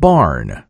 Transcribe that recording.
barn.